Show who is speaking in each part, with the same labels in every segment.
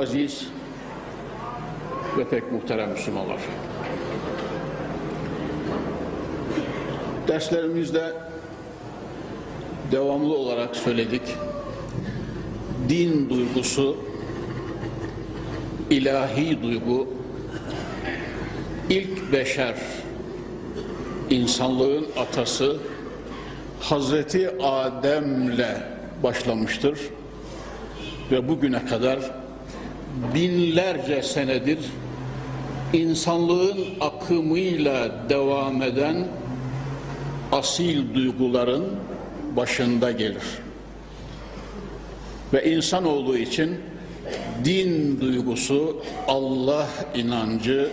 Speaker 1: aziz ve pek muhterem Müslümanlar. Derslerimizde devamlı olarak söyledik. Din duygusu, ilahi duygu, ilk beşer, insanlığın atası Hazreti Adem'le başlamıştır ve bugüne kadar binlerce senedir insanlığın akımıyla devam eden asil duyguların başında gelir. Ve insan olduğu için din duygusu, Allah inancı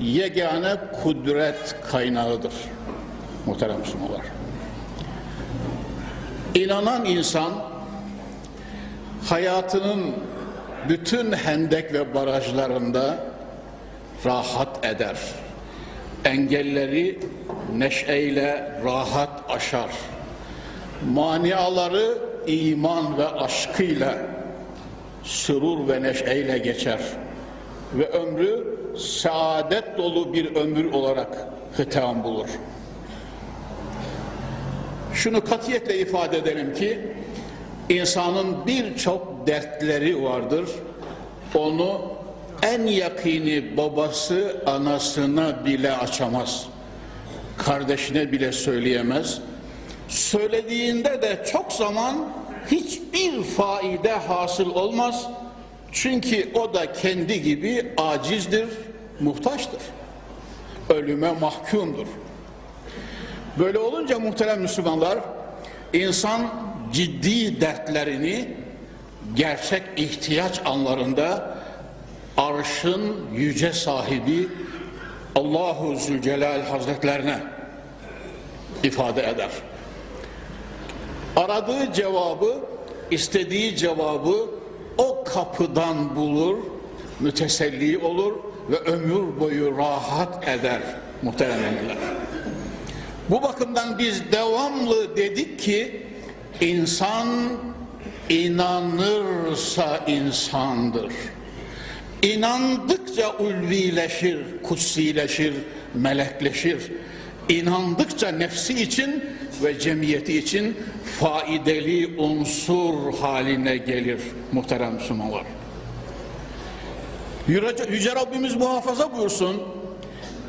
Speaker 1: yegane kudret kaynağıdır. Muhterem Müslümanlar. İnanan insan hayatının bütün hendek ve barajlarında rahat eder. Engelleri neşeyle rahat aşar. Maniaları iman ve aşkıyla sürur ve neşeyle geçer. Ve ömrü saadet dolu bir ömür olarak hitam bulur. Şunu katiyetle ifade edelim ki insanın birçok dertleri vardır. Onu en yakini babası anasına bile açamaz. Kardeşine bile söyleyemez. Söylediğinde de çok zaman hiçbir faide hasıl olmaz. Çünkü o da kendi gibi acizdir, muhtaçtır. Ölüme mahkumdur. Böyle olunca muhterem Müslümanlar, insan ciddi dertlerini gerçek ihtiyaç anlarında arşın yüce sahibi Allahu Zülcelal Hazretlerine ifade eder. Aradığı cevabı, istediği cevabı o kapıdan bulur, müteselli olur ve ömür boyu rahat eder muhterem emirler. Bu bakımdan biz devamlı dedik ki insan inanırsa insandır. İnandıkça ulvileşir, kutsileşir, melekleşir. İnandıkça nefsi için ve cemiyeti için faideli unsur haline gelir muhterem Müslümanlar. Yüce, Rabbimiz muhafaza buyursun.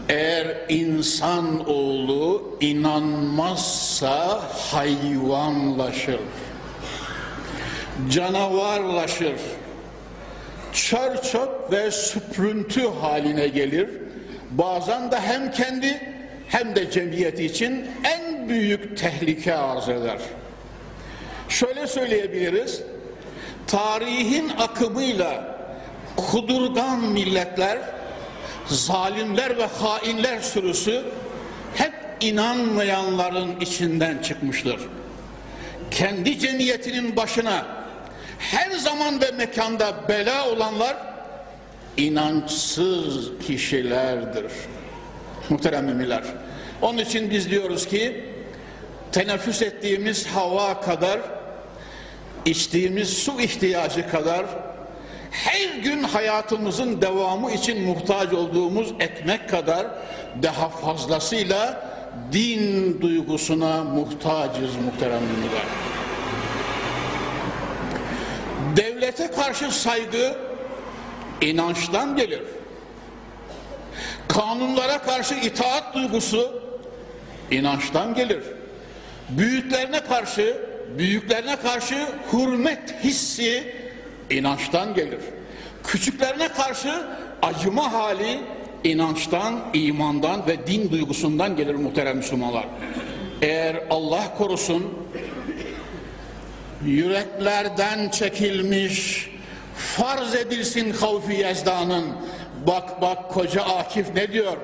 Speaker 1: Eğer insan oğlu inanmazsa hayvanlaşır. Canavarlaşır. Çör çöp ve süprüntü haline gelir. Bazen de hem kendi hem de cemiyeti için en büyük tehlike arz eder. Şöyle söyleyebiliriz. Tarihin akımıyla kudurgan milletler zalimler ve hainler sürüsü hep inanmayanların içinden çıkmıştır. Kendi cemiyetinin başına her zaman ve mekanda bela olanlar inançsız kişilerdir. Muhterem müminler. Onun için biz diyoruz ki teneffüs ettiğimiz hava kadar içtiğimiz su ihtiyacı kadar her gün hayatımızın devamı için muhtaç olduğumuz ekmek kadar daha fazlasıyla din duygusuna muhtacız muhterem müminler. Devlete karşı saygı inançtan gelir. Kanunlara karşı itaat duygusu inançtan gelir. Büyüklerine karşı, büyüklerine karşı hürmet hissi inançtan gelir. Küçüklerine karşı acıma hali inançtan, imandan ve din duygusundan gelir muhterem Müslümanlar. Eğer Allah korusun yüreklerden çekilmiş farz edilsin havfi yezdanın. Bak bak koca Akif ne diyor?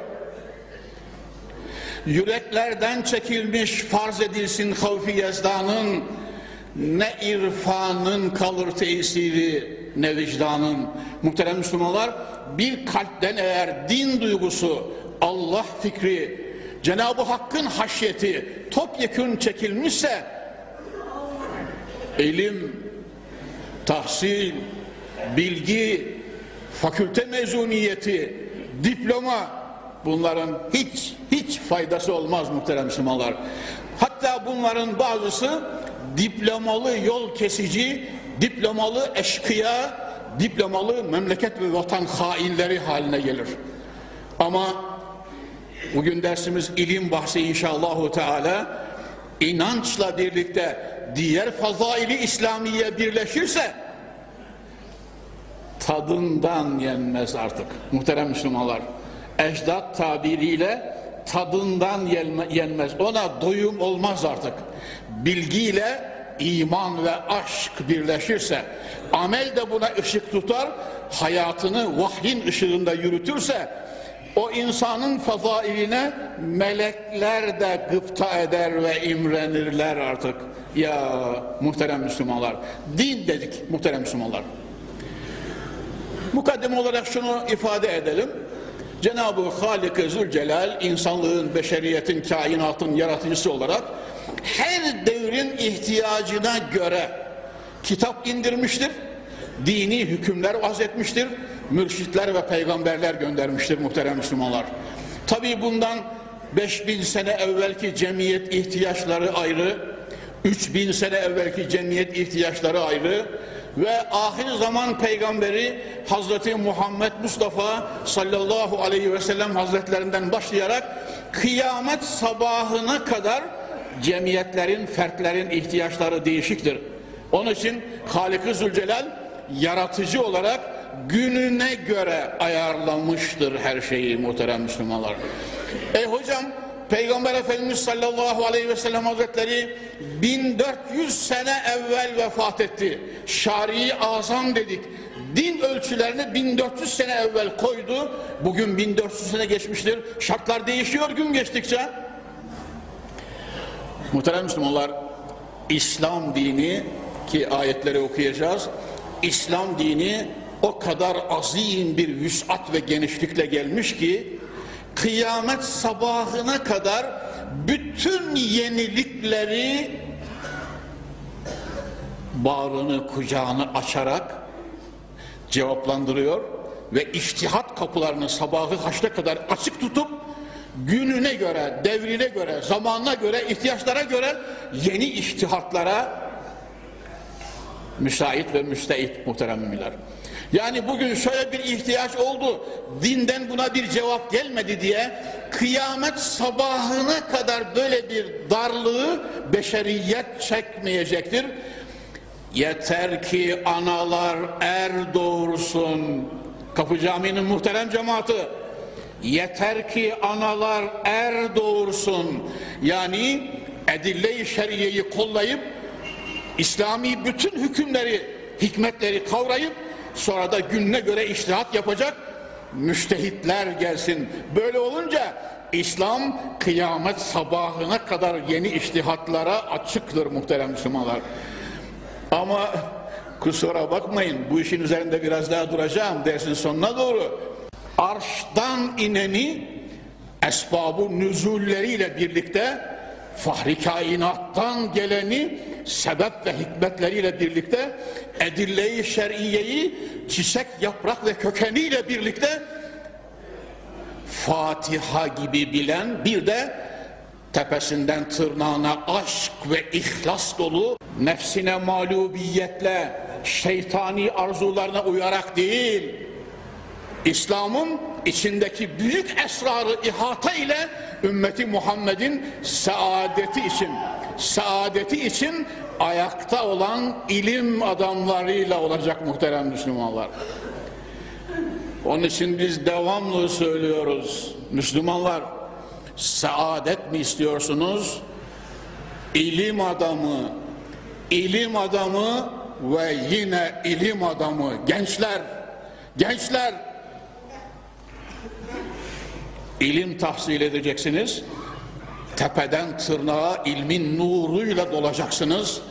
Speaker 1: Yüreklerden çekilmiş farz edilsin havfi yezdanın. Ne irfanın kalır tesiri ne vicdanın. Muhterem Müslümanlar bir kalpten eğer din duygusu Allah fikri Cenab-ı Hakk'ın haşyeti topyekün çekilmişse ilim, tahsil, bilgi, fakülte mezuniyeti, diploma bunların hiç hiç faydası olmaz muhterem Müslümanlar. Hatta bunların bazısı diplomalı yol kesici, diplomalı eşkıya, diplomalı memleket ve vatan hainleri haline gelir. Ama bugün dersimiz ilim bahsi inşallahu teala inançla birlikte diğer fazaili İslamiye birleşirse tadından yenmez artık muhterem Müslümanlar. Ecdat tabiriyle tadından yenmez. Ona doyum olmaz artık. Bilgiyle iman ve aşk birleşirse, amel de buna ışık tutar, hayatını vahyin ışığında yürütürse, o insanın fazailine melekler de gıpta eder ve imrenirler artık. Ya muhterem Müslümanlar, din dedik muhterem Müslümanlar. Mukaddim olarak şunu ifade edelim. Cenab-ı Halik-i Zülcelal insanlığın, beşeriyetin, kainatın yaratıcısı olarak her devrin ihtiyacına göre kitap indirmiştir. Dini hükümler vazetmiştir. Mürşitler ve peygamberler göndermiştir muhterem Müslümanlar. Tabi bundan 5000 sene evvelki cemiyet ihtiyaçları ayrı, 3000 sene evvelki cemiyet ihtiyaçları ayrı, ve ahir zaman peygamberi Hazreti Muhammed Mustafa sallallahu aleyhi ve sellem hazretlerinden başlayarak kıyamet sabahına kadar cemiyetlerin, fertlerin ihtiyaçları değişiktir. Onun için Halik-i Zülcelal yaratıcı olarak gününe göre ayarlamıştır her şeyi muhterem Müslümanlar. E hocam Peygamber Efendimiz sallallahu aleyhi ve sellem hazretleri 1400 sene evvel vefat etti. Şari azam dedik. Din ölçülerini 1400 sene evvel koydu. Bugün 1400 sene geçmiştir. Şartlar değişiyor gün geçtikçe. Muhterem Müslümanlar, İslam dini ki ayetleri okuyacağız. İslam dini o kadar azim bir vüsat ve genişlikle gelmiş ki kıyamet sabahına kadar bütün yenilikleri bağrını kucağını açarak cevaplandırıyor ve iştihat kapılarını sabahı haçta kadar açık tutup gününe göre, devrine göre, zamanına göre, ihtiyaçlara göre yeni iştihatlara müsait ve müsteit muhterem müminler. Yani bugün şöyle bir ihtiyaç oldu, dinden buna bir cevap gelmedi diye kıyamet sabahına kadar böyle bir darlığı beşeriyet çekmeyecektir. Yeter ki analar er doğursun. Kapı Camii'nin muhterem cemaati. Yeter ki analar er doğursun. Yani edille-i şeriyeyi kollayıp İslami bütün hükümleri, hikmetleri kavrayıp sonra da gününe göre iştihat yapacak müştehitler gelsin. Böyle olunca İslam kıyamet sabahına kadar yeni iştihatlara açıktır muhterem Müslümanlar. Ama kusura bakmayın bu işin üzerinde biraz daha duracağım dersin sonuna doğru. Arştan ineni esbabı nüzulleriyle birlikte fahri kainattan geleni sebep ve hikmetleriyle birlikte edille-i şer'iyeyi çiçek, yaprak ve kökeniyle birlikte Fatiha gibi bilen bir de tepesinden tırnağına aşk ve ihlas dolu nefsine mağlubiyetle şeytani arzularına uyarak değil İslam'ın içindeki büyük esrarı ihata ile ümmeti Muhammed'in saadeti için saadeti için ayakta olan ilim adamlarıyla olacak muhterem Müslümanlar. Onun için biz devamlı söylüyoruz. Müslümanlar saadet mi istiyorsunuz? İlim adamı, ilim adamı ve yine ilim adamı. Gençler, gençler ilim tahsil edeceksiniz tepeden tırnağa ilmin nuruyla dolacaksınız.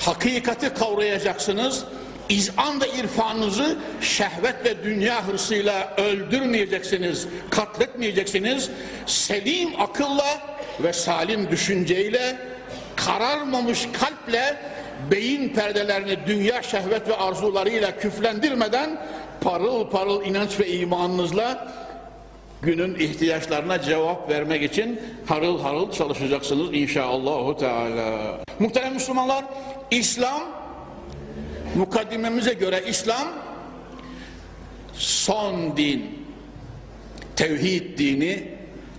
Speaker 1: Hakikati kavrayacaksınız. İzan ve irfanınızı şehvet ve dünya hırsıyla öldürmeyeceksiniz, katletmeyeceksiniz. Selim akılla ve salim düşünceyle, kararmamış kalple beyin perdelerini dünya şehvet ve arzularıyla küflendirmeden parıl parıl inanç ve imanınızla günün ihtiyaçlarına cevap vermek için harıl harıl çalışacaksınız inşallahü teala. Muhterem Müslümanlar, İslam mukaddimemize göre İslam son din, tevhid dini,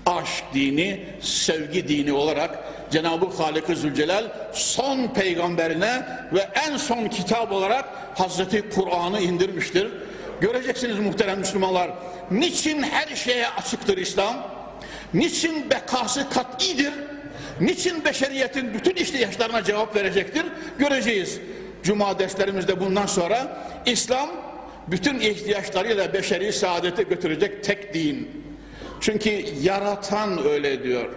Speaker 1: aşk dini, sevgi dini olarak Cenab-ı Halik-i Zülcelal son peygamberine ve en son kitap olarak Hazreti Kur'an'ı indirmiştir. Göreceksiniz muhterem Müslümanlar, niçin her şeye açıktır İslam? Niçin bekası kat'idir? Niçin beşeriyetin bütün ihtiyaçlarına cevap verecektir? Göreceğiz. Cuma derslerimizde bundan sonra İslam bütün ihtiyaçlarıyla beşeri saadete götürecek tek din. Çünkü yaratan öyle diyor.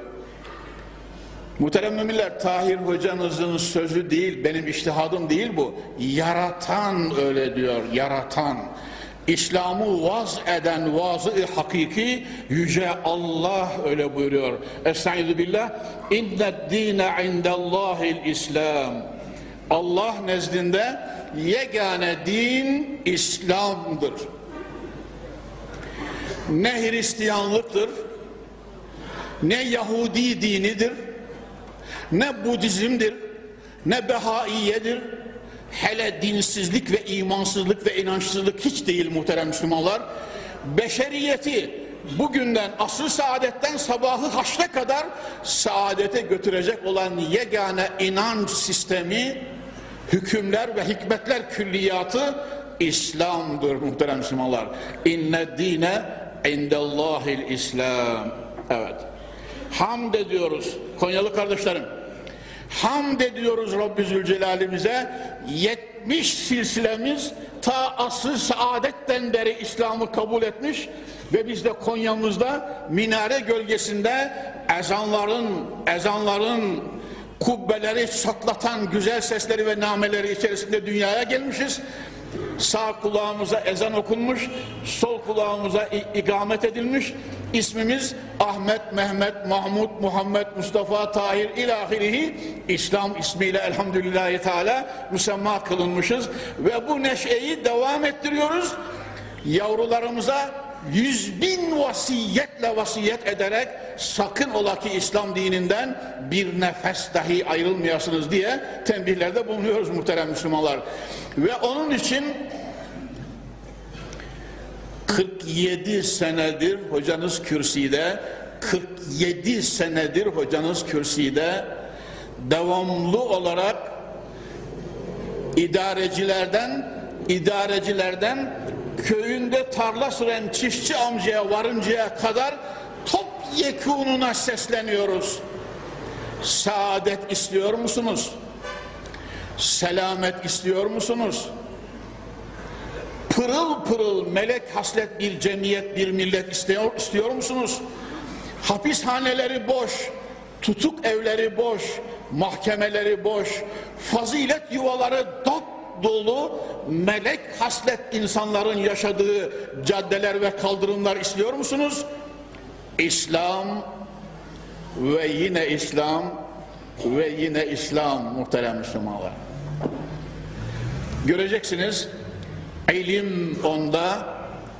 Speaker 1: Muhterem müminler Tahir hocanızın sözü değil benim iştihadım değil bu. Yaratan öyle diyor yaratan. İslam'ı vaz eden vazı hakiki yüce Allah öyle buyuruyor. Estaizu billah. İnne dine indellahil İslam. Allah nezdinde yegane din İslam'dır. Ne Hristiyanlıktır, ne Yahudi dinidir, ne Budizm'dir, ne Behaiyedir, hele dinsizlik ve imansızlık ve inançsızlık hiç değil muhterem Müslümanlar. Beşeriyeti bugünden asıl saadetten sabahı haşre kadar saadete götürecek olan yegane inanç sistemi, hükümler ve hikmetler külliyatı İslam'dır muhterem Müslümanlar. İnne dine indellahil İslam. Evet. Hamd ediyoruz Konyalı kardeşlerim. Hamd ediyoruz Rabbi Zülcelal'imize. 70 silsilemiz ta asıl saadetten beri İslam'ı kabul etmiş ve biz de Konya'mızda minare gölgesinde ezanların ezanların kubbeleri çatlatan güzel sesleri ve nameleri içerisinde dünyaya gelmişiz. Sağ kulağımıza ezan okunmuş, sol kulağımıza ikamet edilmiş. İsmimiz Ahmet, Mehmet, Mahmud, Muhammed, Mustafa, Tahir ilahirihi İslam ismiyle elhamdülillahi teala müsemma kılınmışız. Ve bu neşeyi devam ettiriyoruz. Yavrularımıza yüz bin vasiyetle vasiyet ederek sakın ola ki İslam dininden bir nefes dahi ayrılmayasınız diye tembihlerde bulunuyoruz muhterem Müslümanlar. Ve onun için 47 senedir hocanız kürsüde 47 senedir hocanız kürsüde devamlı olarak idarecilerden idarecilerden köyünde tarla süren çiftçi amcaya varıncaya kadar top yekununa sesleniyoruz. Saadet istiyor musunuz? Selamet istiyor musunuz? Pırıl pırıl melek haslet bir cemiyet, bir millet istiyor, istiyor musunuz? Hapishaneleri boş, tutuk evleri boş, mahkemeleri boş, fazilet yuvaları dop dolu melek haslet insanların yaşadığı caddeler ve kaldırımlar istiyor musunuz? İslam ve yine İslam ve yine İslam muhterem Müslümanlar. Göreceksiniz ilim onda,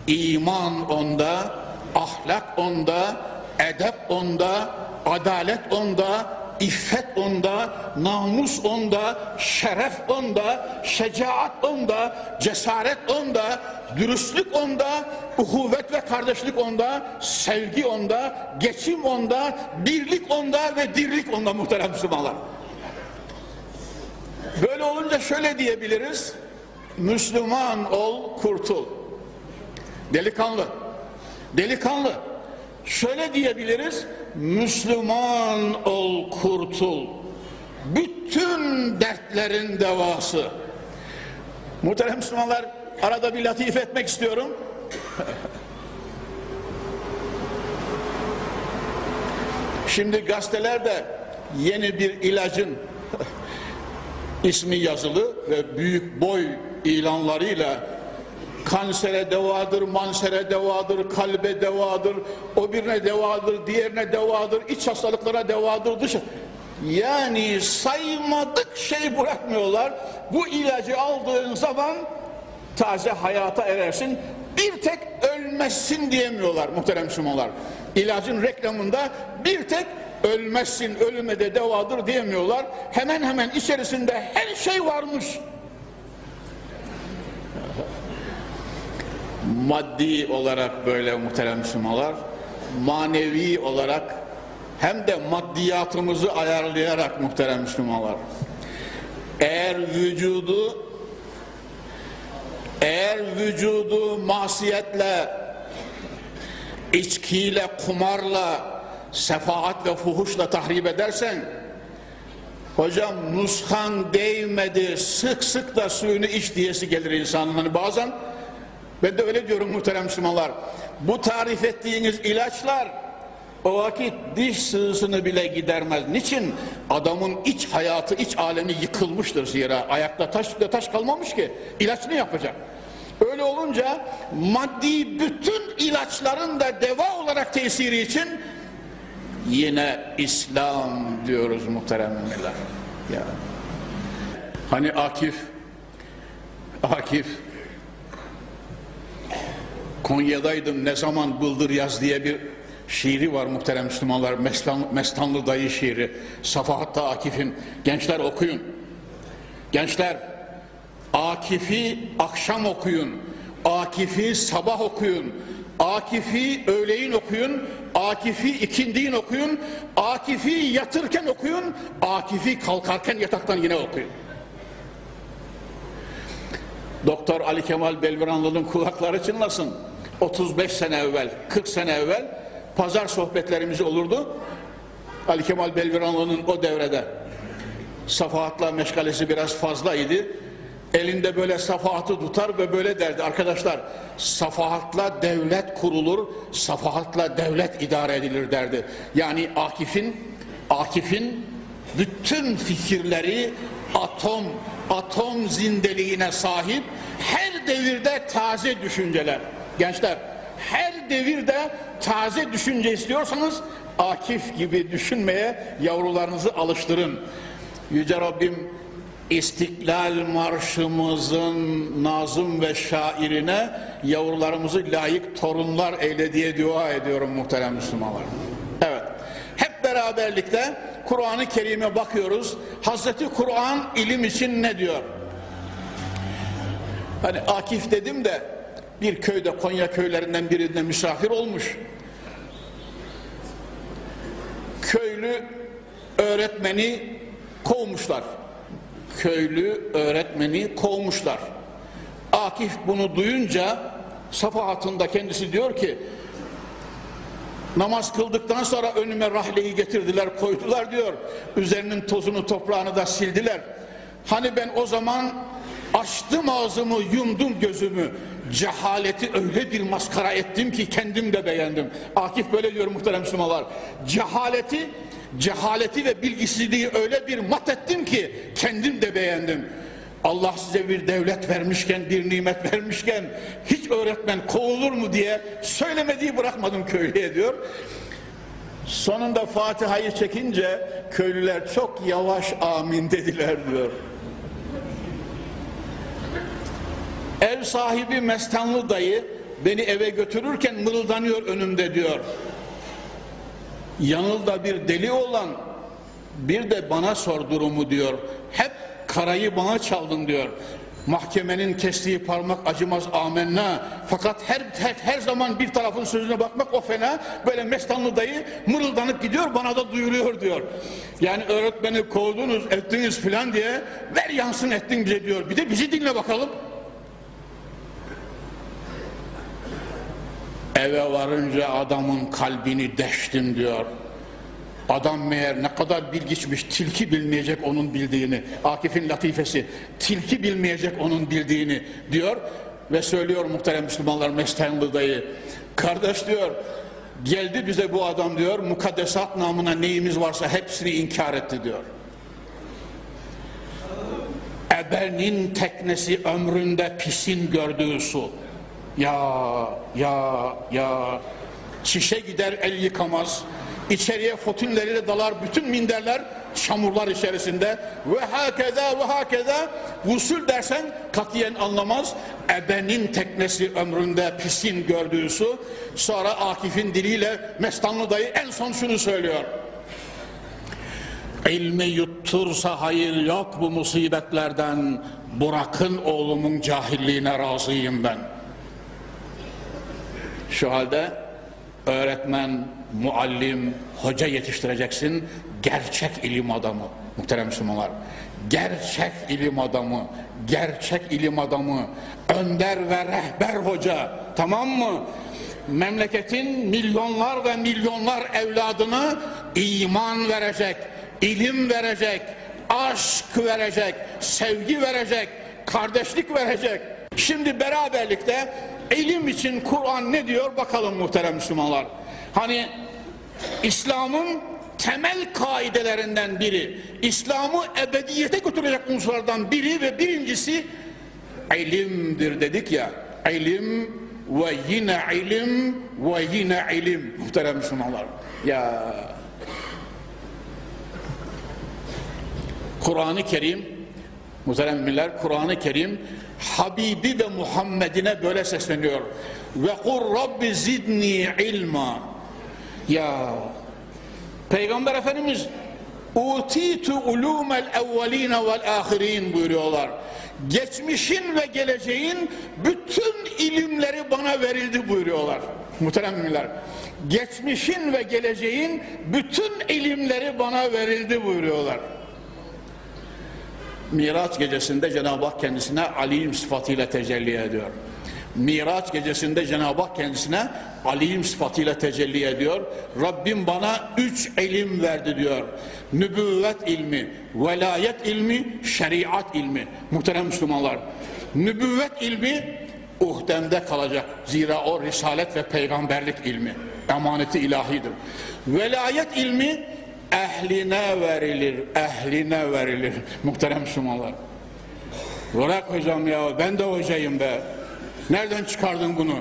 Speaker 1: iman onda, ahlak onda, edep onda, adalet onda, İffet onda, namus onda, şeref onda, şecaat onda, cesaret onda, dürüstlük onda, uhuvvet ve kardeşlik onda, sevgi onda, geçim onda, birlik onda ve dirlik onda muhterem Müslümanlar. Böyle olunca şöyle diyebiliriz. Müslüman ol, kurtul. Delikanlı. Delikanlı. Şöyle diyebiliriz. Müslüman ol kurtul. Bütün dertlerin devası. Muhterem Müslümanlar arada bir latife etmek istiyorum. Şimdi gazetelerde yeni bir ilacın ismi yazılı ve büyük boy ilanlarıyla kansere devadır, mansere devadır, kalbe devadır, o birine devadır, diğerine devadır, iç hastalıklara devadır, dış Yani saymadık şey bırakmıyorlar. Bu ilacı aldığın zaman taze hayata erersin. Bir tek ölmezsin diyemiyorlar muhterem Müslümanlar. İlacın reklamında bir tek ölmezsin, ölüme de devadır diyemiyorlar. Hemen hemen içerisinde her şey varmış. Maddi olarak böyle muhterem Müslümanlar, manevi olarak hem de maddiyatımızı ayarlayarak muhterem Müslümanlar. Eğer vücudu eğer vücudu masiyetle, içkiyle, kumarla, sefaat ve fuhuşla tahrip edersen, hocam nushan değmedi, sık sık da suyunu iç diyesi gelir insanın. Hani bazen, ben de öyle diyorum muhterem Müslümanlar, bu tarif ettiğiniz ilaçlar, o vakit diş sığısını bile gidermez. Niçin? Adamın iç hayatı, iç alemi yıkılmıştır zira. Ayakta taş taş kalmamış ki. İlaç ne yapacak? Öyle olunca maddi bütün ilaçların da deva olarak tesiri için yine İslam diyoruz muhterem müminler. Ya. Hani Akif Akif Konya'daydım ne zaman bıldır yaz diye bir şiiri var muhterem Müslümanlar. Mestan, Mestanlı dayı şiiri. Safahatta Akif'in. Gençler okuyun. Gençler Akif'i akşam okuyun. Akif'i sabah okuyun. Akif'i öğleyin okuyun. Akif'i ikindiğin okuyun. Akif'i yatırken okuyun. Akif'i kalkarken yataktan yine okuyun. Doktor Ali Kemal Belviranlı'nın kulakları çınlasın. 35 sene evvel, 40 sene evvel pazar sohbetlerimiz olurdu. Ali Kemal Belviranlı'nın o devrede safahatla meşgalesi biraz fazlaydı. Elinde böyle safahatı tutar ve böyle derdi. Arkadaşlar safahatla devlet kurulur, safahatla devlet idare edilir derdi. Yani Akif'in Akif'in bütün fikirleri atom atom zindeliğine sahip her devirde taze düşünceler. Gençler her devirde taze düşünce istiyorsanız Akif gibi düşünmeye yavrularınızı alıştırın. Yüce Rabbim İstiklal Marşımızın nazım ve şairine yavrularımızı layık torunlar eyle diye dua ediyorum muhterem Müslümanlar. Evet. Hep beraberlikte Kur'an-ı Kerim'e bakıyoruz. Hazreti Kur'an ilim için ne diyor? Hani Akif dedim de bir köyde Konya köylerinden birinde misafir olmuş. Köylü öğretmeni kovmuşlar köylü öğretmeni kovmuşlar. Akif bunu duyunca safahatında kendisi diyor ki namaz kıldıktan sonra önüme rahleyi getirdiler koydular diyor. Üzerinin tozunu toprağını da sildiler. Hani ben o zaman açtım ağzımı yumdum gözümü cehaleti öyle bir maskara ettim ki kendim de beğendim. Akif böyle diyor muhterem Müslümanlar. Cehaleti cehaleti ve bilgisizliği öyle bir mat ettim ki kendim de beğendim. Allah size bir devlet vermişken, bir nimet vermişken hiç öğretmen kovulur mu diye söylemediği bırakmadım köylüye diyor. Sonunda Fatiha'yı çekince köylüler çok yavaş amin dediler diyor. Ev sahibi Mestanlı dayı beni eve götürürken mırıldanıyor önümde diyor yanılda bir deli olan bir de bana sor durumu diyor. Hep karayı bana çaldın diyor. Mahkemenin kestiği parmak acımaz amenna. Fakat her, her, her zaman bir tarafın sözüne bakmak o fena. Böyle mestanlı dayı mırıldanıp gidiyor bana da duyuruyor diyor. Yani öğretmeni kovdunuz ettiniz filan diye ver yansın ettin bize diyor. Bir de bizi dinle bakalım. Eve varınca adamın kalbini deştim diyor. Adam meğer ne kadar bilgiçmiş, tilki bilmeyecek onun bildiğini. Akif'in latifesi, tilki bilmeyecek onun bildiğini diyor. Ve söylüyor muhterem Müslümanlar Mestenli dayı. Kardeş diyor, geldi bize bu adam diyor, mukaddesat namına neyimiz varsa hepsini inkar etti diyor. Ebenin teknesi ömründe pisin gördüğü su. Ya, ya, ya. Çişe gider el yıkamaz. İçeriye fotinleriyle dalar bütün minderler çamurlar içerisinde. Ve hakeza ve hakeza usul dersen katiyen anlamaz. Ebenin teknesi ömründe pisin gördüğü su. Sonra Akif'in diliyle Mestanlı dayı en son şunu söylüyor. İlmi yuttursa hayır yok bu musibetlerden. Bırakın oğlumun cahilliğine razıyım ben. Şu halde öğretmen, muallim, hoca yetiştireceksin. Gerçek ilim adamı muhterem Müslümanlar. Gerçek ilim adamı, gerçek ilim adamı, önder ve rehber hoca. Tamam mı? Memleketin milyonlar ve milyonlar evladına iman verecek, ilim verecek, aşk verecek, sevgi verecek, kardeşlik verecek. Şimdi beraberlikte ilim için Kur'an ne diyor bakalım muhterem Müslümanlar. Hani İslam'ın temel kaidelerinden biri, İslam'ı ebediyete götürecek unsurlardan biri ve birincisi ilimdir dedik ya. İlim ve yine ilim ve yine ilim muhterem Müslümanlar. Ya Kur'an-ı Kerim muhterem müminler Kur'an-ı Kerim Habibi ve Muhammed'ine böyle sesleniyor. Ve kur Rabbi zidni ilma. Ya Peygamber Efendimiz utitu ulumel evveline vel ahirin buyuruyorlar. Geçmişin ve geleceğin bütün ilimleri bana verildi buyuruyorlar. Muhterem müminler. Geçmişin ve geleceğin bütün ilimleri bana verildi buyuruyorlar. Miraç gecesinde Cenab-ı Hak kendisine alim sıfatıyla tecelli ediyor. Miraç gecesinde Cenab-ı Hak kendisine alim sıfatıyla tecelli ediyor. Rabbim bana üç ilim verdi diyor. Nübüvvet ilmi, velayet ilmi, şeriat ilmi. Muhterem Müslümanlar. Nübüvvet ilmi uhdemde kalacak. Zira o risalet ve peygamberlik ilmi. Emaneti ilahidir. Velayet ilmi ehline verilir, ehline verilir muhterem Müslümanlar. Bırak hocam ya ben de hocayım be. Nereden çıkardın bunu?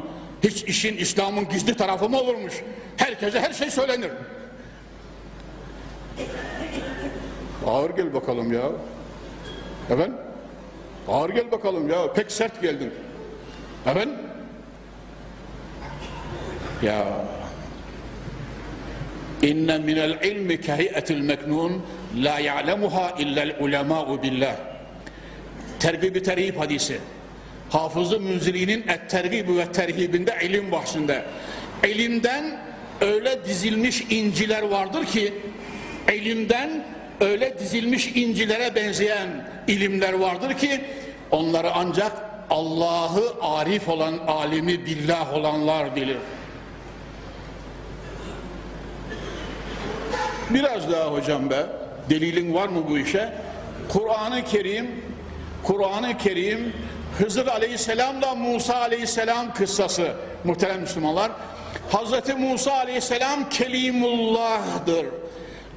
Speaker 1: Hiç işin İslam'ın gizli tarafı mı olurmuş? Herkese her şey söylenir. Ağır gel bakalım ya. Efendim? Ağır gel bakalım ya. Pek sert geldin. Efendim? Ya İnne minel ilmi kehiyetil meknun la ya'lemuha illel ulema'u billah. Tergib-i terhib hadisi. Hafızı Münziri'nin et-tergib ve terhibinde ilim bahsinde. İlimden öyle dizilmiş inciler vardır ki ilimden öyle dizilmiş incilere benzeyen ilimler vardır ki onları ancak Allah'ı arif olan alimi billah olanlar bilir. Biraz daha hocam be. Delilin var mı bu işe? Kur'an-ı Kerim Kur'an-ı Kerim Hızır Aleyhisselam'la Musa Aleyhisselam kıssası muhterem Müslümanlar. Hazreti Musa Aleyhisselam Kelimullah'dır.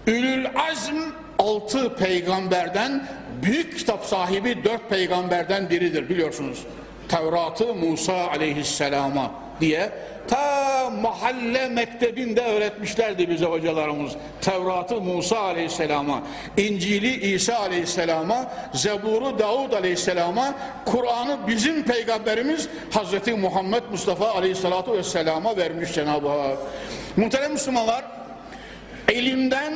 Speaker 1: Ülül Azm altı peygamberden büyük kitap sahibi dört peygamberden biridir biliyorsunuz. Tevrat'ı Musa Aleyhisselam'a diye ta mahalle mektebinde öğretmişlerdi bize hocalarımız. Tevrat'ı Musa aleyhisselama, İncil'i İsa aleyhisselama, Zebur'u Davud aleyhisselama, Kur'an'ı bizim peygamberimiz Hazreti Muhammed Mustafa aleyhissalatu vesselama vermiş Cenab-ı Hak. Muhterem Müslümanlar, elimden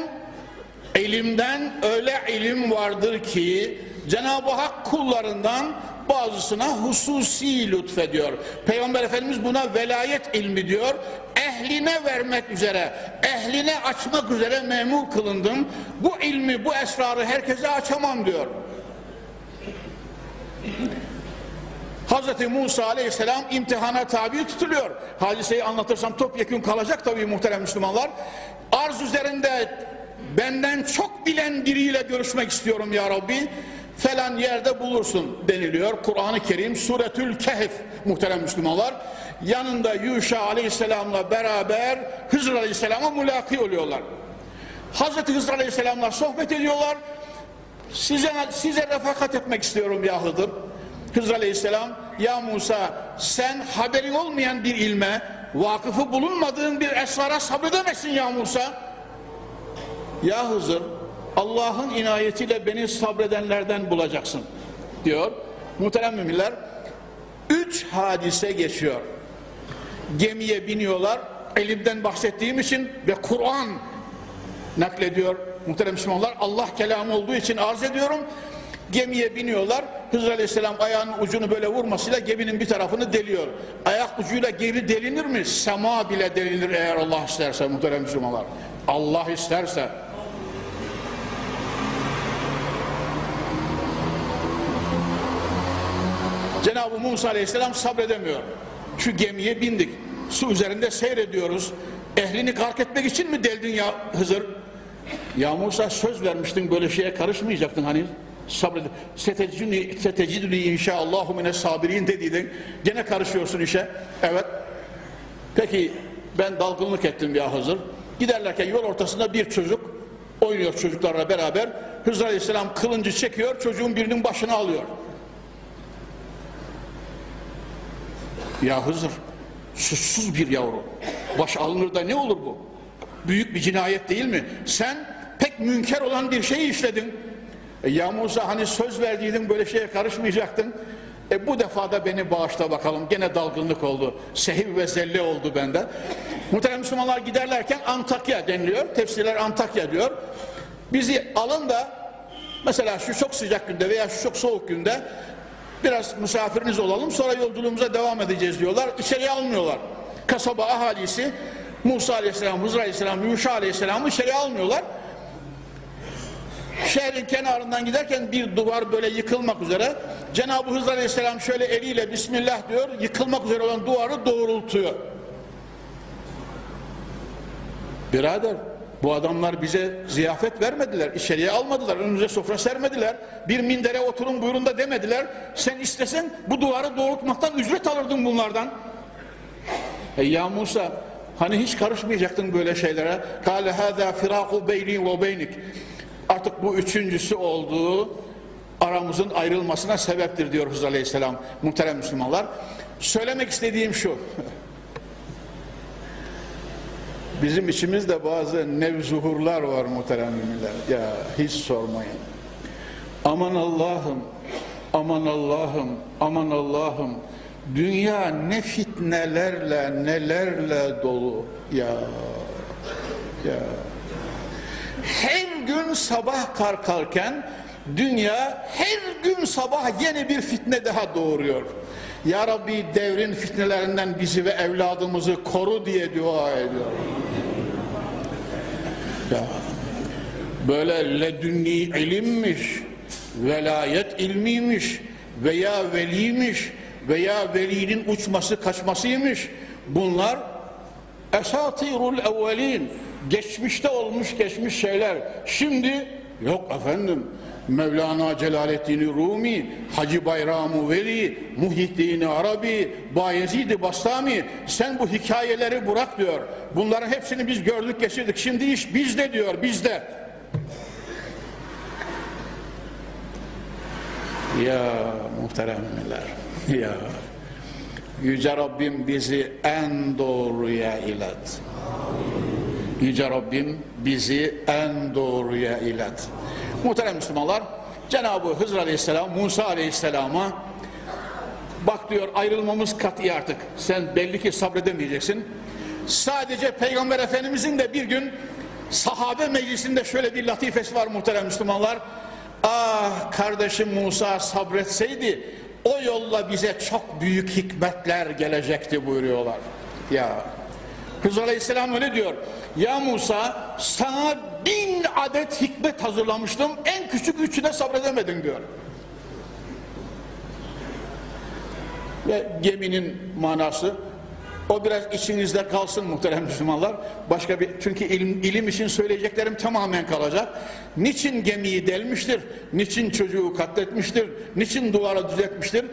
Speaker 1: elimden öyle ilim vardır ki Cenab-ı Hak kullarından bazısına hususi lütfediyor. Peygamber Efendimiz buna velayet ilmi diyor. Ehline vermek üzere, ehline açmak üzere memur kılındım. Bu ilmi, bu esrarı herkese açamam diyor. Hazreti Musa aleyhisselam imtihana tabi tutuluyor. Hadiseyi anlatırsam topyekun kalacak tabii muhterem Müslümanlar. Arz üzerinde benden çok bilen biriyle görüşmek istiyorum ya Rabbi falan yerde bulursun deniliyor. Kur'an-ı Kerim Suretül Kehf muhterem Müslümanlar. Yanında Yuşa Aleyhisselam'la beraber Hızır Aleyhisselam'a mülaki oluyorlar. Hazreti Hızır Aleyhisselam'la sohbet ediyorlar. Size, size refakat etmek istiyorum ya Hızır. Hızır Aleyhisselam ya Musa sen haberin olmayan bir ilme vakıfı bulunmadığın bir esrara sabredemezsin ya Musa. Ya Hızır Allah'ın inayetiyle beni sabredenlerden bulacaksın diyor. Muhterem müminler üç hadise geçiyor. Gemiye biniyorlar elimden bahsettiğim için ve Kur'an naklediyor muhterem Müslümanlar. Allah kelamı olduğu için arz ediyorum. Gemiye biniyorlar. Hızır Aleyhisselam ayağının ucunu böyle vurmasıyla geminin bir tarafını deliyor. Ayak ucuyla gemi delinir mi? Sema bile delinir eğer Allah isterse muhterem Müslümanlar. Allah isterse. Cenab-ı Musa Aleyhisselam sabredemiyor. Şu gemiye bindik. Su üzerinde seyrediyoruz. Ehlini kark etmek için mi deldin ya Hızır? Ya Musa söz vermiştin böyle şeye karışmayacaktın hani sabret. Seteciduni, seteciduni inşaallahu mine sabirin dediydin. Gene karışıyorsun işe. Evet. Peki ben dalgınlık ettim ya Hızır. Giderlerken yol ortasında bir çocuk oynuyor çocuklarla beraber. Hızır Aleyhisselam kılıncı çekiyor çocuğun birinin başını alıyor. Ya Hızır suçsuz bir yavru. Baş alınır da ne olur bu? Büyük bir cinayet değil mi? Sen pek münker olan bir şey işledin. E ya Musa hani söz verdiydin böyle şeye karışmayacaktın. E bu defa da beni bağışla bakalım. Gene dalgınlık oldu. Sehiv ve zelle oldu bende. Muhterem Müslümanlar giderlerken Antakya deniliyor. Tefsirler Antakya diyor. Bizi alın da mesela şu çok sıcak günde veya şu çok soğuk günde biraz misafiriniz olalım sonra yolculuğumuza devam edeceğiz diyorlar. İçeriye almıyorlar. Kasaba ahalisi Musa Aleyhisselam, Hızır Aleyhisselam, Yuşa Aleyhisselam'ı içeriye almıyorlar. Şehrin kenarından giderken bir duvar böyle yıkılmak üzere. Cenab-ı Hızır Aleyhisselam şöyle eliyle Bismillah diyor, yıkılmak üzere olan duvarı doğrultuyor. Birader, bu adamlar bize ziyafet vermediler, içeriye almadılar, önümüze sofra sermediler. Bir mindere oturun buyurun da demediler. Sen istesen bu duvarı doğrultmaktan ücret alırdın bunlardan. E ya Musa, hani hiç karışmayacaktın böyle şeylere. Kale hâzâ firâku beyni ve beynik. Artık bu üçüncüsü olduğu aramızın ayrılmasına sebeptir diyor Hızır Aleyhisselam. Muhterem Müslümanlar. Söylemek istediğim şu. Bizim içimizde bazı nevzuhurlar var muhterem. Ya hiç sormayın. Aman Allah'ım, aman Allah'ım, aman Allah'ım. Dünya ne fitnelerle, nelerle dolu. Ya, ya. Her gün sabah kalkarken dünya her gün sabah yeni bir fitne daha doğuruyor. Ya Rabbi devrin fitnelerinden bizi ve evladımızı koru diye dua ediyor. Ya, böyle ledünni ilimmiş, velayet ilmiymiş veya veliymiş veya velinin uçması kaçmasıymış. Bunlar esatirul evvelin geçmişte olmuş geçmiş şeyler. Şimdi yok efendim Mevlana Celaleddin Rumi, Hacı Bayram Veli, Muhyiddin Arabi, Bayezid Bastami sen bu hikayeleri bırak diyor. Bunların hepsini biz gördük geçirdik. Şimdi iş bizde diyor bizde. Ya muhteremler ya Yüce Rabbim bizi en doğruya ilet. Yüce Rabbim bizi en doğruya ilet. Muhterem Müslümanlar, Cenab-ı Hızır Aleyhisselam, Musa Aleyhisselam'a bak diyor ayrılmamız kat'i artık. Sen belli ki sabredemeyeceksin. Sadece Peygamber Efendimizin de bir gün sahabe meclisinde şöyle bir latifesi var muhterem Müslümanlar. Ah kardeşim Musa sabretseydi o yolla bize çok büyük hikmetler gelecekti buyuruyorlar. Ya Hızır Aleyhisselam öyle diyor. Ya Musa sana bin adet hikmet hazırlamıştım. En küçük üçüne sabredemedin diyor. Ve geminin manası o biraz içinizde kalsın muhterem Müslümanlar. Başka bir çünkü ilim, ilim için söyleyeceklerim tamamen kalacak. Niçin gemiyi delmiştir? Niçin çocuğu katletmiştir? Niçin duvara düzeltmiştir?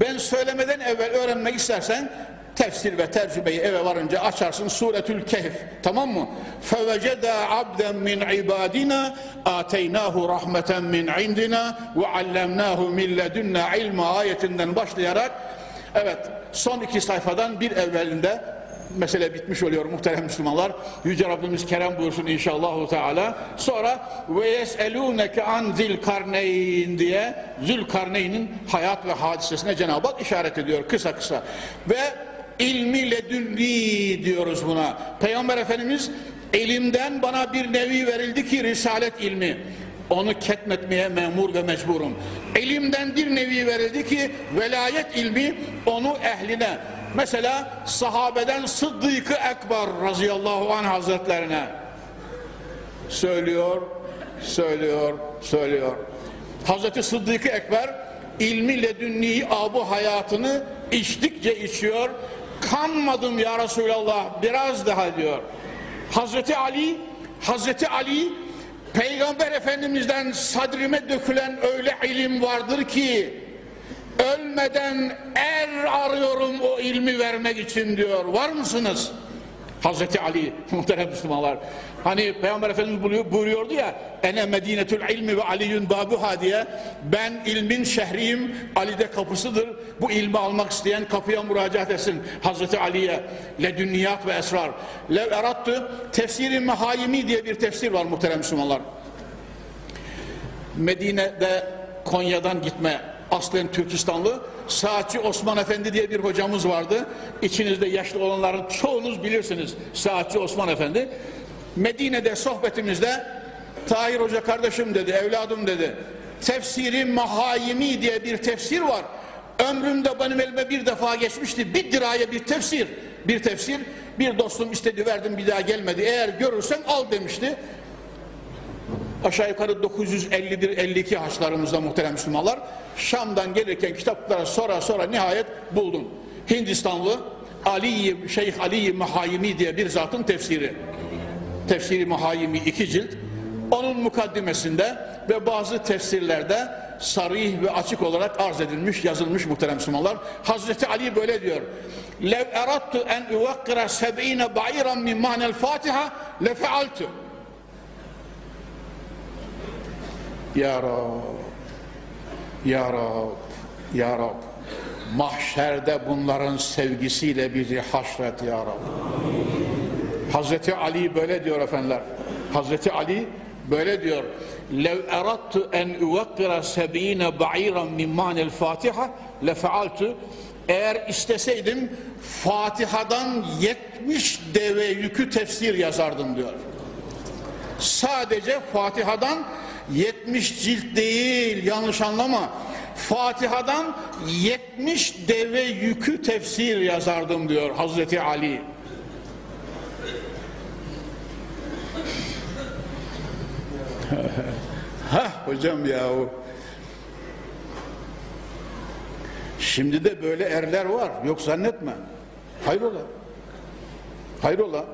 Speaker 1: Ben söylemeden evvel öğrenmek istersen tefsir ve tercümeyi eve varınca açarsın suretül kehf tamam mı feveceda abden min ibadina ateynahu rahmeten min indina ve allemnahu min ledünna ilma ayetinden başlayarak evet son iki sayfadan bir evvelinde mesele bitmiş oluyor muhterem Müslümanlar. Yüce Rabbimiz kerem buyursun inşallah Teala. Sonra ve yeselûneke an zilkarneyn diye zülkarneynin hayat ve hadisesine Cenab-ı Hak işaret ediyor kısa kısa. Ve ilmi ledünni diyoruz buna. Peygamber Efendimiz elimden bana bir nevi verildi ki risalet ilmi. Onu ketmetmeye memur ve mecburum. Elimden bir nevi verildi ki velayet ilmi onu ehline. Mesela sahabeden Sıddık-ı Ekber razıyallahu anh hazretlerine söylüyor, söylüyor, söylüyor. Hazreti Sıddık-ı Ekber ilmi ledünni abu hayatını içtikçe içiyor. Kanmadım ya Resulallah biraz daha diyor. Hazreti Ali Hazreti Ali Peygamber Efendimiz'den sadrime dökülen öyle ilim vardır ki ölmeden er arıyorum o ilmi vermek için diyor. Var mısınız? Hazreti Ali muhterem Müslümanlar. Hani Peygamber Efendimiz buyuruyordu ya ene medinetül ilmi ve aliyün babuha diye ben ilmin şehriyim Ali de kapısıdır. Bu ilmi almak isteyen kapıya müracaat etsin Hazreti Ali'ye. Ledünniyat ve esrar. Lev erattı tefsiri mehayimi diye bir tefsir var muhterem Müslümanlar. Medine'de Konya'dan gitme aslen Türkistanlı Saatçi Osman Efendi diye bir hocamız vardı. İçinizde yaşlı olanların çoğunuz bilirsiniz Saatçi Osman Efendi. Medine'de sohbetimizde Tahir Hoca kardeşim dedi, evladım dedi. Tefsiri Mahayimi diye bir tefsir var. Ömrümde benim elime bir defa geçmişti. Bir diraya bir tefsir. Bir tefsir. Bir dostum istedi verdim bir daha gelmedi. Eğer görürsen al demişti. Aşağı yukarı 951-52 haçlarımızda muhterem Müslümanlar. Şam'dan gelirken kitaplara sonra sonra nihayet buldum. Hindistanlı Ali Şeyh Ali Mahayimi diye bir zatın tefsiri. Tefsiri Mahayimi iki cilt. Onun mukaddimesinde ve bazı tefsirlerde sarih ve açık olarak arz edilmiş, yazılmış muhterem Müslümanlar. Hazreti Ali böyle diyor. Lev erattu en uvakkira seb'ine ba'iran min manel fatiha lefealtu. Ya Rab, Ya Rab, Ya Rab. Mahşerde bunların sevgisiyle bizi haşret Ya Rab. Hazreti Ali böyle diyor efendiler. Hazreti Ali böyle diyor. Lev erattu en uvakkira sebine ba'iran min manel fatiha lefealtu. Eğer isteseydim Fatiha'dan 70 deve yükü tefsir yazardım diyor. Sadece Fatiha'dan 70 cilt değil yanlış anlama. Fatiha'dan 70 deve yükü tefsir yazardım diyor Hazreti Ali. ha hocam ya Şimdi de böyle erler var. Yok zannetme. Hayrola. Hayrola.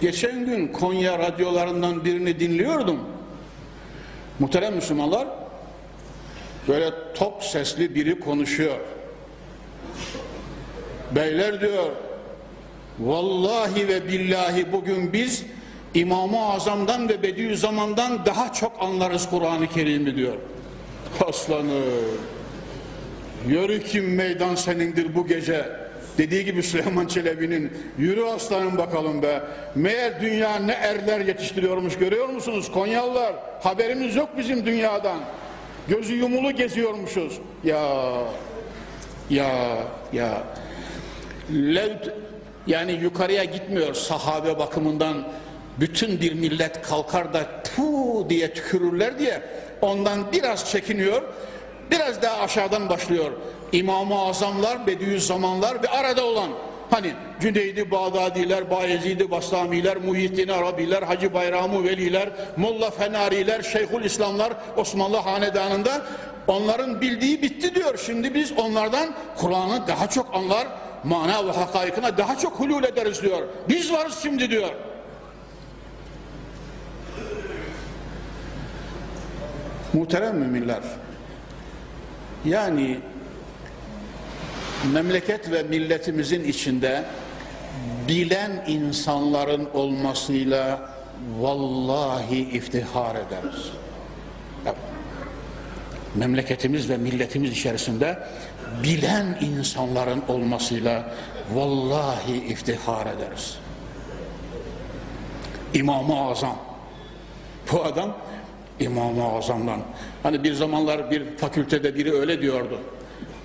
Speaker 1: Geçen gün Konya radyolarından birini dinliyordum. Muhterem Müslümanlar böyle top sesli biri konuşuyor. Beyler diyor vallahi ve billahi bugün biz İmam-ı Azam'dan ve Bediüzzaman'dan daha çok anlarız Kur'an-ı Kerim'i diyor. Aslanı yürü kim meydan senindir bu gece Dediği gibi Süleyman Çelebi'nin yürü aslanım bakalım be. Meğer dünya ne erler yetiştiriyormuş görüyor musunuz Konyalılar? Haberimiz yok bizim dünyadan. Gözü yumulu geziyormuşuz. Ya ya ya Levt yani yukarıya gitmiyor sahabe bakımından bütün bir millet kalkar da pu diye tükürürler diye ondan biraz çekiniyor biraz daha aşağıdan başlıyor İmam-ı Azamlar, Bediüzzamanlar ve arada olan hani Cüneydi Bağdadiler, Bayezid-i Bastamiler, Muhittin Arabiler, Hacı Bayramı Veliler, Molla Fenariler, Şeyhül İslamlar Osmanlı Hanedanı'nda onların bildiği bitti diyor. Şimdi biz onlardan Kur'an'ı daha çok anlar, mana ve hakaikine daha çok hulul ederiz diyor. Biz varız şimdi diyor. Muhterem müminler, yani memleket ve milletimizin içinde bilen insanların olmasıyla vallahi iftihar ederiz. Memleketimiz ve milletimiz içerisinde bilen insanların olmasıyla vallahi iftihar ederiz. İmam-ı Azam. Bu adam İmam-ı Azam'dan. Hani bir zamanlar bir fakültede biri öyle diyordu.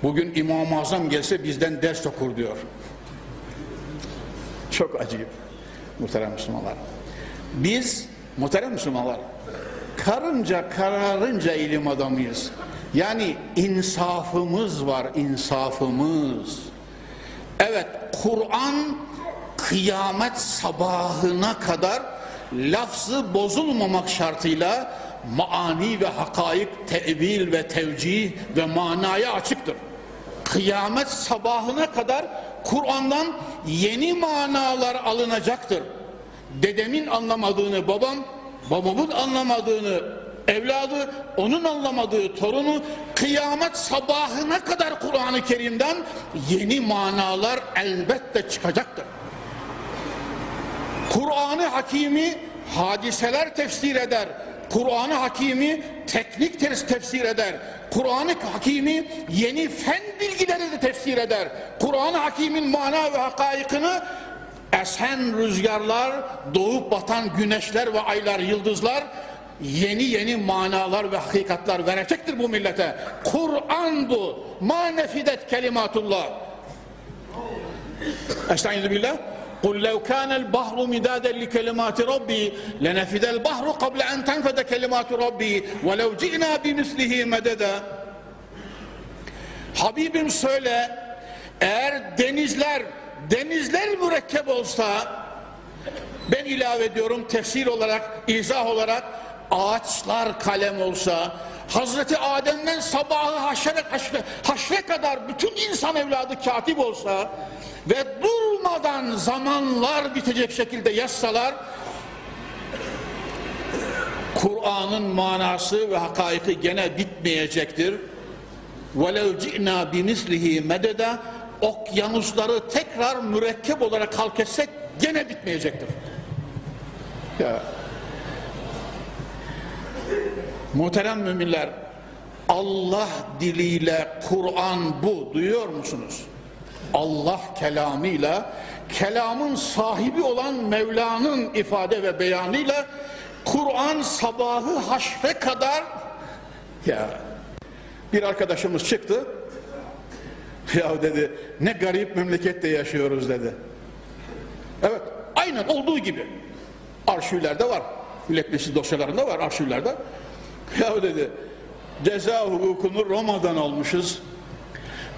Speaker 1: Bugün İmam-ı Azam gelse bizden ders okur diyor. Çok acayip muhterem Müslümanlar. Biz muhterem Müslümanlar karınca kararınca ilim adamıyız. Yani insafımız var, insafımız. Evet, Kur'an kıyamet sabahına kadar lafzı bozulmamak şartıyla maani ve hakaik, tevil ve tevcih ve manaya açıktır. Kıyamet sabahına kadar Kur'an'dan yeni manalar alınacaktır. Dedemin anlamadığını babam, babamın anlamadığını evladı, onun anlamadığı torunu kıyamet sabahına kadar Kur'an-ı Kerim'den yeni manalar elbette çıkacaktır. Kur'an-ı Hakimi hadiseler tefsir eder. Kur'an-ı Hakimi teknik tefsir eder. Kur'an-ı Hakimi yeni fen bilgileri de tefsir eder. Kur'an-ı Hakim'in mana ve hakaikını esen rüzgarlar, doğup batan güneşler ve aylar, yıldızlar yeni yeni manalar ve hakikatlar verecektir bu millete. Kur'an bu. Ma nefidet kelimatullah. Estaizu billah. قل لو كان البحر مدادا لكلمات ربي لنفد البحر قبل أن تنفد كلمات ربي ولو جئنا بمثله مددا Habibim söyle eğer denizler denizler mürekkep olsa ben ilave ediyorum tefsir olarak izah olarak ağaçlar kalem olsa Hazreti Adem'den sabahı haşre, haşre, haşre kadar bütün insan evladı katip olsa ve durmadan zamanlar bitecek şekilde yazsalar Kur'an'ın manası ve hakaiki gene bitmeyecektir. وَلَوْ جِئْنَا بِمِسْلِهِ مَدَدًا Okyanusları tekrar mürekkep olarak halk etsek gene bitmeyecektir. Ya. Muhterem müminler, Allah diliyle Kur'an bu, duyuyor musunuz? Allah kelamıyla, kelamın sahibi olan Mevla'nın ifade ve beyanıyla Kur'an sabahı haşre kadar ya bir arkadaşımız çıktı ya dedi ne garip memlekette yaşıyoruz dedi. Evet aynen olduğu gibi arşivlerde var. Millet dosyalarında var arşivlerde. Ya dedi ceza hukukunu Roma'dan almışız.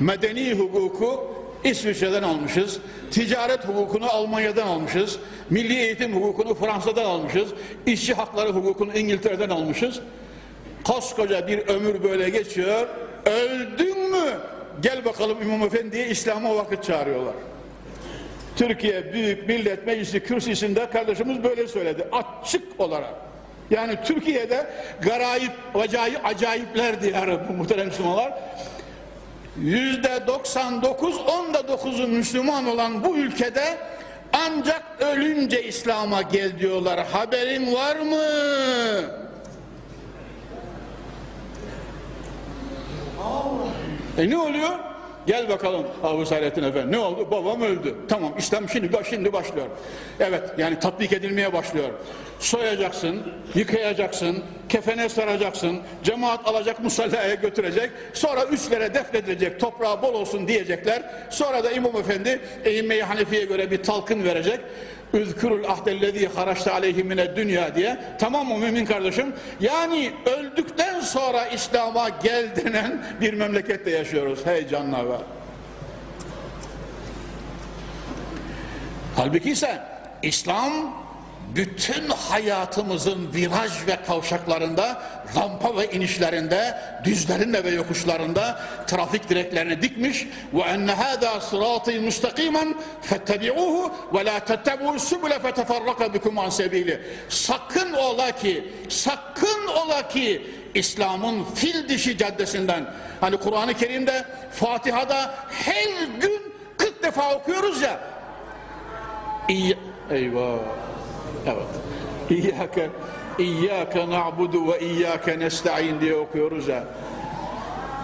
Speaker 1: Medeni hukuku İsviçre'den almışız. Ticaret hukukunu Almanya'dan almışız. Milli eğitim hukukunu Fransa'dan almışız. İşçi hakları hukukunu İngiltere'den almışız. Koskoca bir ömür böyle geçiyor. Öldün mü? Gel bakalım İmam Efendi'ye İslam'a vakit çağırıyorlar. Türkiye Büyük Millet Meclisi kürsüsünde kardeşimiz böyle söyledi. Açık olarak. Yani Türkiye'de garayip, acayip, acayipler diyarı bu muhterem Müslümanlar. Yüzde 99, onda dokuzu Müslüman olan bu ülkede ancak ölünce İslam'a gel diyorlar. Haberin var mı? E ne oluyor? Gel bakalım Abu Saadettin Efendi. Ne oldu? Babam öldü. Tamam İslam şimdi şimdi başlıyor. Evet yani tatbik edilmeye başlıyor. Soyacaksın, yıkayacaksın, kefene saracaksın, cemaat alacak musallaya götürecek. Sonra üstlere defnedilecek, toprağı bol olsun diyecekler. Sonra da İmam Efendi Eyyime-i Hanefi'ye göre bir talkın verecek. Üzkürül ahdellezî haraçte aleyhi mine dünya diye. Tamam mı mümin kardeşim? Yani öldükten sonra İslam'a gel denen bir memlekette yaşıyoruz. Hey var. Halbuki ise İslam bütün hayatımızın viraj ve kavşaklarında, rampa ve inişlerinde, düzlerinde ve yokuşlarında trafik direklerini dikmiş ve enne hâdâ sırâtî müstakîmen fettebi'ûhu ve lâ tettebu'u sübüle feteferraka bikum an sebîli. Sakın ola ki, sakın ola ki İslam'ın fil dişi caddesinden, hani Kur'an-ı Kerim'de, Fatiha'da her gün 40 defa okuyoruz ya, İyi, eyvah. Evet. İyyâke, İyyâke na'budu ve İyyâke nesta'in diye okuyoruz ya.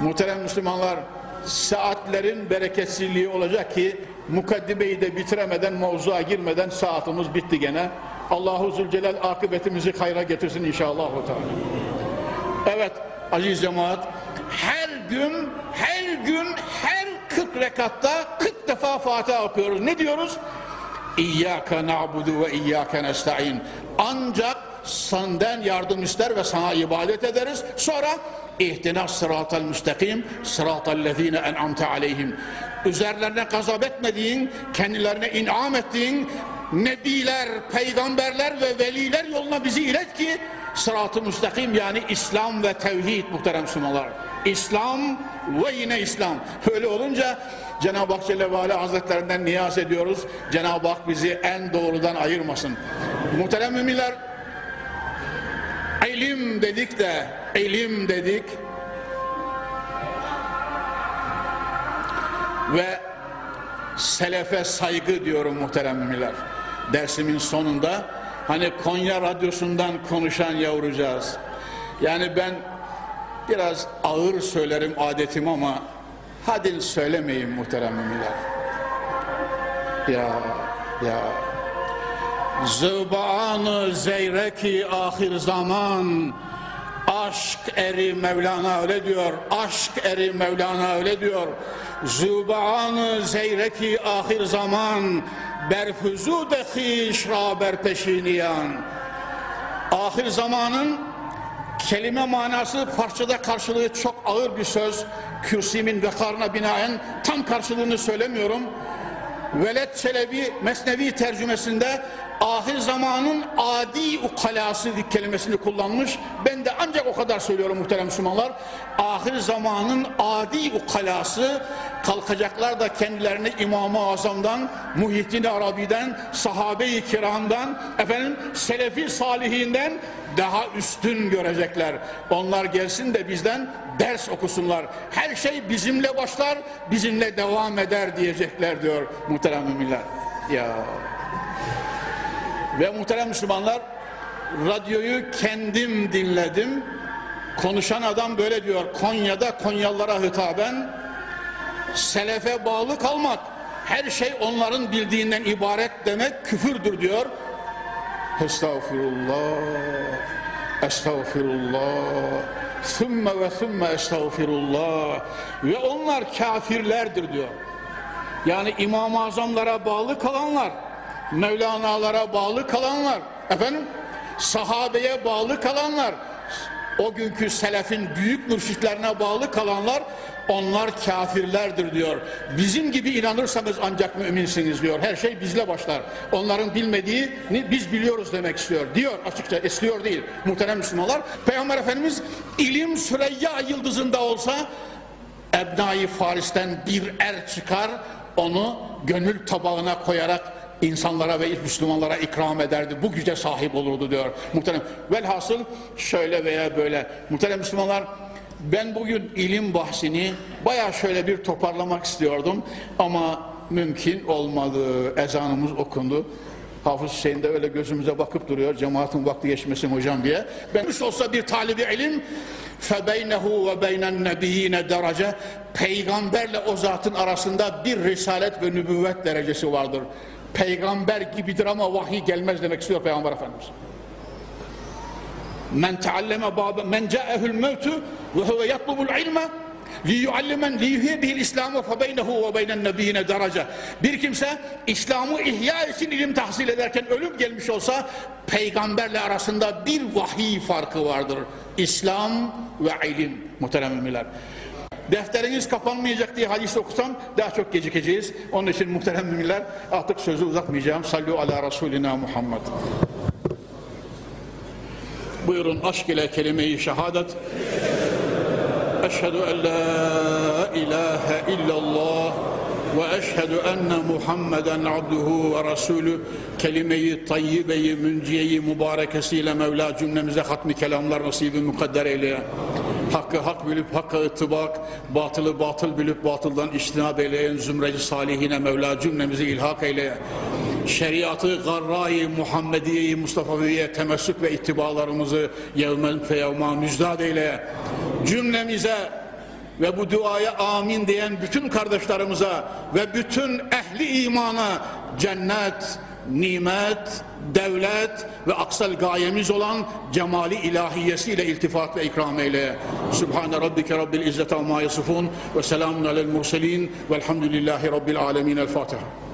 Speaker 1: Muhterem Müslümanlar, saatlerin bereketsizliği olacak ki Mukaddimeyi de bitiremeden, mevzuya girmeden saatimiz bitti gene. Allahu Zülcelal akıbetimizi hayra getirsin inşallah. Evet aziz cemaat her gün her gün her 40 rekatta 40 defa Fatiha okuyoruz. Ne diyoruz? İyyâke na'budu ve iyyâke nesta'in. Ancak senden yardım ister ve sana ibadet ederiz. Sonra İhtina sıratel müstakim sıratel lezine en'amte aleyhim. Üzerlerine gazap etmediğin, kendilerine inam ettiğin nebiler, peygamberler ve veliler yoluna bizi ilet ki sırat-ı müstakim yani İslam ve tevhid muhterem Müslümanlar. İslam ve yine İslam. Öyle olunca Cenab-ı Hak Celle ve Ala Hazretlerinden niyaz ediyoruz. Cenab-ı Hak bizi en doğrudan ayırmasın. Muhterem müminler ilim dedik de ilim dedik ve selefe saygı diyorum muhterem müminler. Dersimin sonunda hani Konya Radyosu'ndan konuşan yavrucağız. Yani ben biraz ağır söylerim adetim ama hadi söylemeyin muhterem müminler. Ya ya Zıbanı zeyreki ahir zaman Aşk eri Mevlana öyle diyor. Aşk eri Mevlana öyle diyor. Zübanı zeyreki ahir zaman berfuzu de hiş ra berpeşiniyan. Ahir zamanın kelime manası parçada karşılığı çok ağır bir söz. Kürsimin vekarına binaen tam karşılığını söylemiyorum. Veled Çelebi Mesnevi tercümesinde ahir zamanın adi ukalası kelimesini kullanmış. Ben de ancak o kadar söylüyorum muhterem Müslümanlar. Ahir zamanın adi ukalası kalkacaklar da kendilerini İmam-ı Azam'dan, Muhittin Arabi'den, sahabe-i kiramdan, efendim selefi salihinden daha üstün görecekler. Onlar gelsin de bizden ders okusunlar. Her şey bizimle başlar, bizimle devam eder diyecekler diyor muhterem müminler. Ya ve muhterem Müslümanlar radyoyu kendim dinledim. Konuşan adam böyle diyor. Konya'da Konyalılara hitaben selefe bağlı kalmak her şey onların bildiğinden ibaret demek küfürdür diyor. Estağfirullah. Estağfirullah. Sümme ve sümme estağfirullah. Ve onlar kafirlerdir diyor. Yani İmam-ı Azamlara bağlı kalanlar, Mevlana'lara bağlı kalanlar, efendim sahabeye bağlı kalanlar, o günkü selefin büyük mürşitlerine bağlı kalanlar onlar kafirlerdir diyor. Bizim gibi inanırsanız ancak müminsiniz diyor. Her şey bizle başlar. Onların bilmediğini biz biliyoruz demek istiyor. Diyor açıkça istiyor değil. Muhterem Müslümanlar. Peygamber Efendimiz ilim Süreyya yıldızında olsa Ebnai Faris'ten bir er çıkar onu gönül tabağına koyarak insanlara ve Müslümanlara ikram ederdi. Bu güce sahip olurdu diyor. Muhterem. Velhasıl şöyle veya böyle. Muhterem Müslümanlar ben bugün ilim bahsini baya şöyle bir toparlamak istiyordum ama mümkün olmadı. Ezanımız okundu. Hafız Hüseyin de öyle gözümüze bakıp duruyor. Cemaatin vakti geçmesin hocam diye. Ben olsa bir talibi ilim febeynehu ve beynen nebiyyine derece peygamberle o zatın arasında bir risalet ve nübüvvet derecesi vardır. Peygamber gibidir ama vahiy gelmez demek istiyor Peygamber Efendimiz. Men tealleme bâbe men câehül mevtü ve huve yatlubul ilme liyuallimen liyuhiye bihil İslam'ı fe beynehu ve beynen nebiyyine derece. Bir kimse İslam'ı ihya etsin ilim tahsil ederken ölüm gelmiş olsa peygamberle arasında bir vahiy farkı vardır. İslam ve ilim muhterem müminler. Defteriniz kapanmayacak diye hadis okusam daha çok gecikeceğiz. Onun için muhterem müminler artık sözü uzatmayacağım. Sallu ala Resulina Muhammed. Buyurun aşk ile kelime-i şehadet. Eşhedü en la ilahe illallah ve eşhedü enne Muhammeden abduhu ve rasulü kelime-i tayyibeyi, münciyeyi, mübarekesiyle Mevla cümlemize hatmi kelamlar nasibi mukadder eyleye. Hakkı hak bilip hakka ıttibak, batılı batıl bilip batıldan iştinab eyleyen zümreci salihine Mevla cümlemizi ilhak eyleye. Şeriatı garra-i Muhammediye-i Mustafa'ya temessük ve ittibalarımızı yevmen feyevma müjdat eyle. Cümlemize ve bu duaya amin diyen bütün kardeşlerimize ve bütün ehli imana cennet, nimet, devlet ve aksal gayemiz olan cemali ilahiyesiyle iltifat ve ikram eyle. Sübhane Rabbike Rabbil İzzet Amma ve selamun alel murselin velhamdülillahi Rabbil Alemin. El Fatiha.